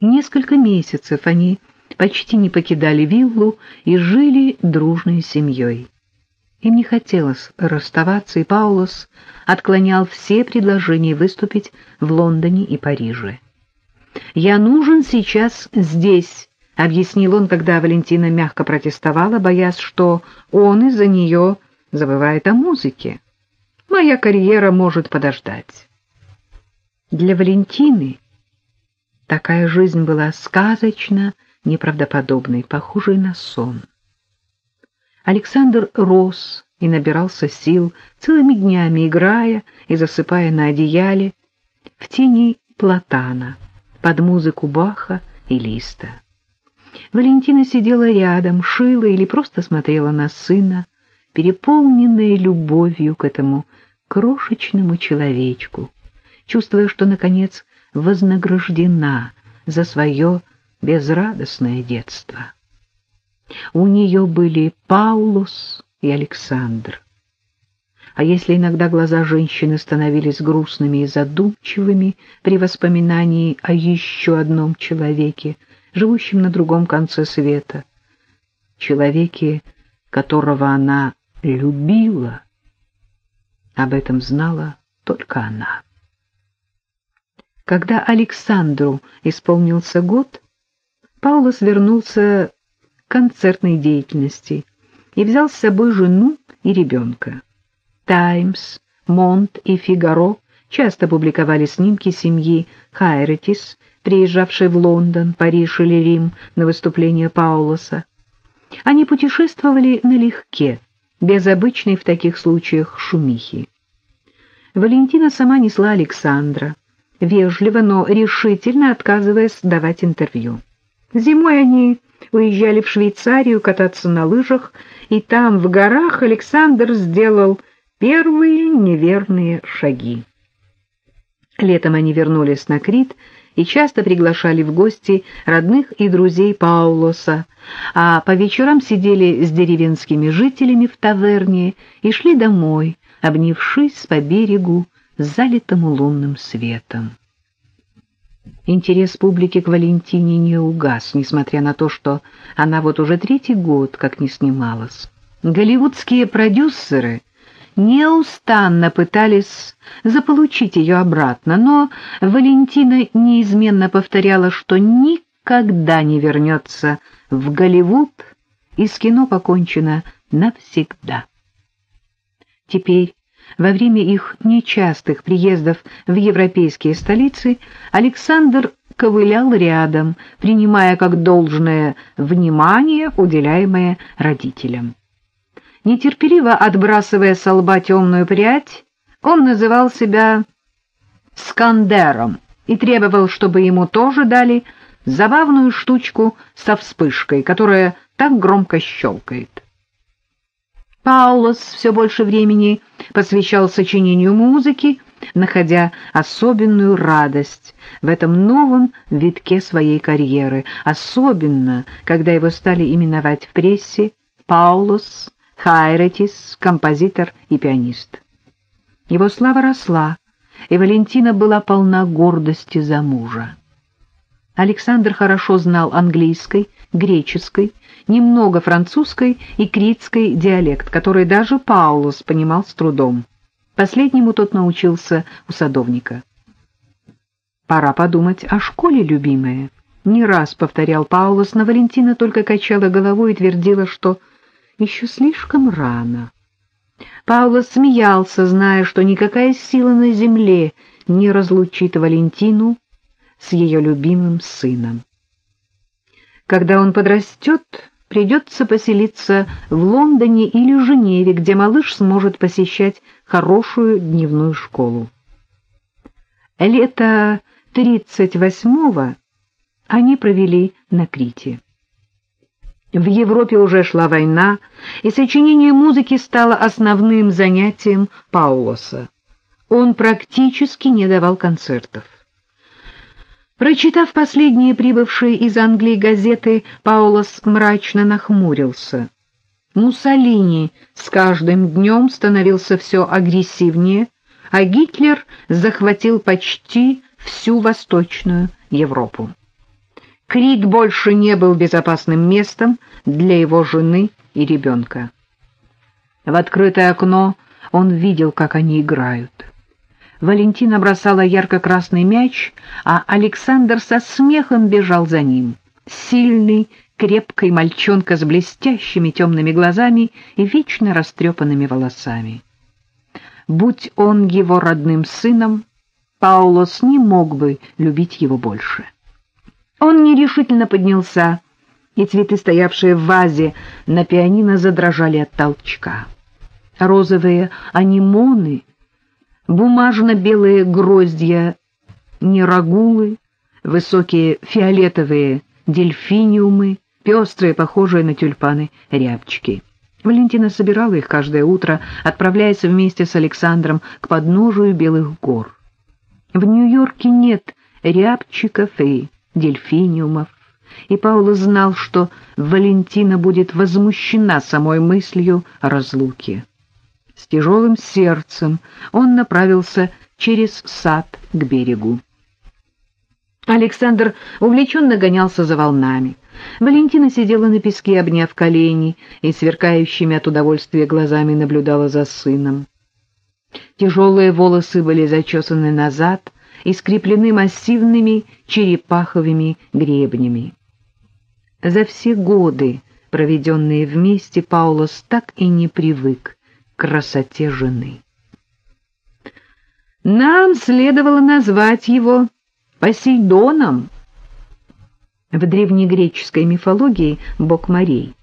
Несколько месяцев они почти не покидали виллу и жили дружной семьей. Им не хотелось расставаться, и Паулос отклонял все предложения выступить в Лондоне и Париже. «Я нужен сейчас здесь», — объяснил он, когда Валентина мягко протестовала, боясь, что он из-за нее забывает о музыке. «Моя карьера может подождать». Для Валентины такая жизнь была сказочна, неправдоподобной, похожей на сон. Александр рос и набирался сил, целыми днями играя и засыпая на одеяле в тени платана, под музыку Баха и Листа. Валентина сидела рядом, шила или просто смотрела на сына, переполненная любовью к этому крошечному человечку, чувствуя, что, наконец, вознаграждена за свое безрадостное детство. У нее были Паулус и Александр. А если иногда глаза женщины становились грустными и задумчивыми при воспоминании о еще одном человеке, живущем на другом конце света, человеке, которого она любила, об этом знала только она. Когда Александру исполнился год, Паулос вернулся к концертной деятельности и взял с собой жену и ребенка. «Таймс», «Монт» и «Фигаро» часто публиковали снимки семьи Хайретис, приезжавшей в Лондон, Париж или Рим на выступление Паулоса. Они путешествовали налегке, без обычной в таких случаях шумихи. Валентина сама несла Александра, вежливо, но решительно отказываясь давать интервью. Зимой они уезжали в Швейцарию кататься на лыжах, и там, в горах, Александр сделал первые неверные шаги. Летом они вернулись на Крит и часто приглашали в гости родных и друзей Паулоса, а по вечерам сидели с деревенскими жителями в таверне и шли домой, обнявшись по берегу, залитому лунным светом. Интерес публики к Валентине не угас, несмотря на то, что она вот уже третий год как не снималась. Голливудские продюсеры неустанно пытались заполучить ее обратно, но Валентина неизменно повторяла, что никогда не вернется в Голливуд, и с кино покончено навсегда. Теперь во время их нечастых приездов в европейские столицы Александр ковылял рядом, принимая как должное внимание, уделяемое родителям. Нетерпеливо отбрасывая со лба темную прядь, он называл себя Скандером и требовал, чтобы ему тоже дали забавную штучку со вспышкой, которая так громко щелкает. Паулос все больше времени посвящал сочинению музыки, находя особенную радость в этом новом витке своей карьеры, особенно, когда его стали именовать в прессе Паулос Хайретис, композитор и пианист. Его слава росла, и Валентина была полна гордости за мужа. Александр хорошо знал английской, греческой, немного французской и критской диалект, который даже Паулус понимал с трудом. Последнему тот научился у садовника. «Пора подумать о школе, любимая», — не раз повторял Паулус, но Валентина только качала головой и твердила, что еще слишком рано. Паулос смеялся, зная, что никакая сила на земле не разлучит Валентину с ее любимым сыном. Когда он подрастет, придется поселиться в Лондоне или Женеве, где малыш сможет посещать хорошую дневную школу. Лето 38-го они провели на Крите. В Европе уже шла война, и сочинение музыки стало основным занятием Паулоса. Он практически не давал концертов. Прочитав последние прибывшие из Англии газеты, Паулос мрачно нахмурился. Муссолини с каждым днем становился все агрессивнее, а Гитлер захватил почти всю Восточную Европу. Крит больше не был безопасным местом для его жены и ребенка. В открытое окно он видел, как они играют. Валентина бросала ярко-красный мяч, а Александр со смехом бежал за ним. Сильный, крепкий мальчонка с блестящими темными глазами и вечно растрепанными волосами. Будь он его родным сыном, Паулос не мог бы любить его больше. Он нерешительно поднялся, и цветы, стоявшие в вазе на пианино, задрожали от толчка. Розовые анимоны, бумажно-белые гроздья, нерагулы, высокие фиолетовые дельфиниумы, пестрые, похожие на тюльпаны, рябчики. Валентина собирала их каждое утро, отправляясь вместе с Александром к подножию Белых гор. В Нью-Йорке нет рябчиков и дельфиниумов, и Пауло знал, что Валентина будет возмущена самой мыслью о разлуке. С тяжелым сердцем он направился через сад к берегу. Александр увлеченно гонялся за волнами. Валентина сидела на песке, обняв колени, и сверкающими от удовольствия глазами наблюдала за сыном. Тяжелые волосы были зачесаны назад и скреплены массивными черепаховыми гребнями. За все годы, проведенные вместе, Паулос так и не привык красоте жены. Нам следовало назвать его Посейдоном. В древнегреческой мифологии бог морей.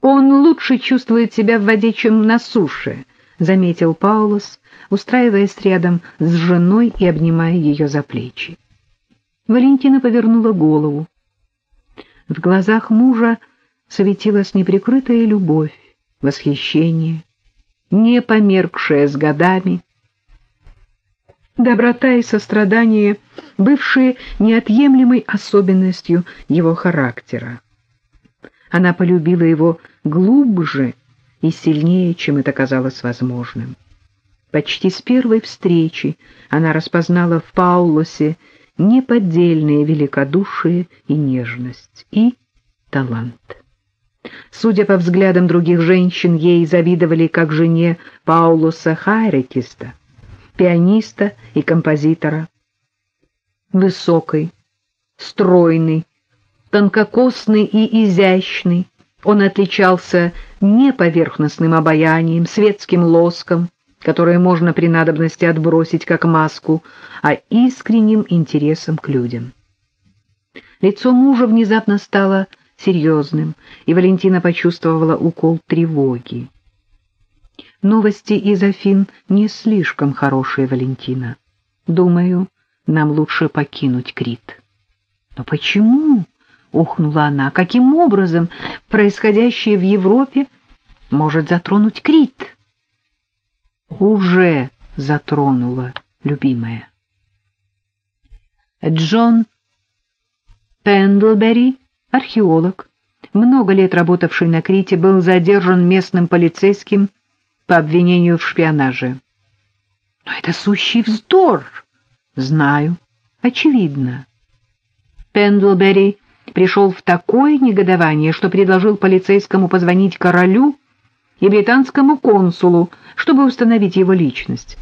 Он лучше чувствует себя в воде, чем на суше, заметил Паулос, устраиваясь рядом с женой и обнимая ее за плечи. Валентина повернула голову. В глазах мужа светилась неприкрытая любовь, восхищение, не померкшее с годами, доброта и сострадание, бывшие неотъемлемой особенностью его характера. Она полюбила его глубже и сильнее, чем это казалось возможным. Почти с первой встречи она распознала в Паулосе неподдельное великодушие и нежность, и талант. Судя по взглядам других женщин, ей завидовали как жене Паулоса Хайрекиста, пианиста и композитора. Высокий, стройный, тонкокосный и изящный, он отличался не поверхностным обаянием, светским лоском, которое можно при надобности отбросить как маску, а искренним интересом к людям. Лицо мужа внезапно стало серьезным, и Валентина почувствовала укол тревоги. Новости из Афин не слишком хорошие, Валентина. Думаю, нам лучше покинуть Крит. Но почему? — ухнула она. Каким образом происходящее в Европе может затронуть Крит? Уже затронула, любимая. Джон Пендлбери, археолог, много лет работавший на Крите, был задержан местным полицейским по обвинению в шпионаже. Но это сущий вздор. Знаю. Очевидно. Пендлбери пришел в такое негодование, что предложил полицейскому позвонить королю и британскому консулу, чтобы установить его личность.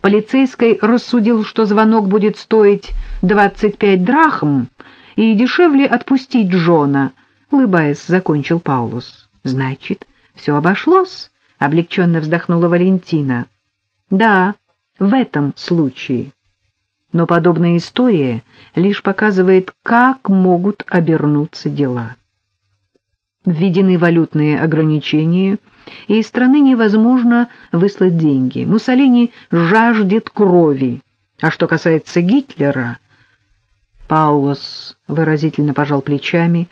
Полицейский рассудил, что звонок будет стоить 25 драхм, и дешевле отпустить Джона, улыбаясь, закончил Паулус. Значит, все обошлось облегченно вздохнула Валентина. Да, в этом случае. Но подобная история лишь показывает, как могут обернуться дела. Введены валютные ограничения, и из страны невозможно выслать деньги. Муссолини жаждет крови. А что касается Гитлера... Паулос выразительно пожал плечами.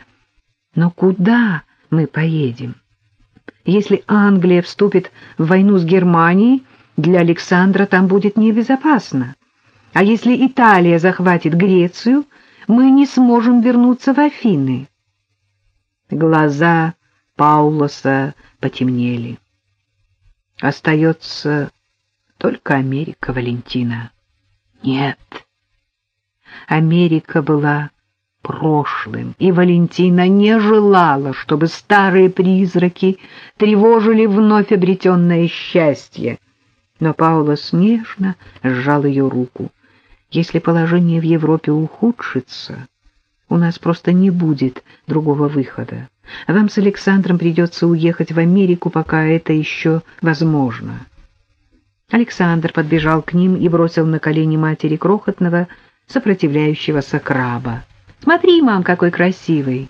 «Но куда мы поедем?» Если Англия вступит в войну с Германией, для Александра там будет небезопасно. А если Италия захватит Грецию, мы не сможем вернуться в Афины. Глаза Паулоса потемнели. Остается только Америка, Валентина. Нет, Америка была прошлым, и Валентина не желала, чтобы старые призраки тревожили вновь обретенное счастье. Но Паула нежно сжал ее руку. Если положение в Европе ухудшится, у нас просто не будет другого выхода. Вам с Александром придется уехать в Америку, пока это еще возможно. Александр подбежал к ним и бросил на колени матери крохотного, сопротивляющегося краба. «Смотри, мам, какой красивый!»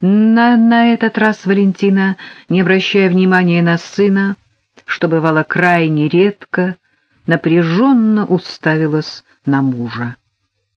На, на этот раз Валентина, не обращая внимания на сына, что бывало крайне редко, напряженно уставилась на мужа.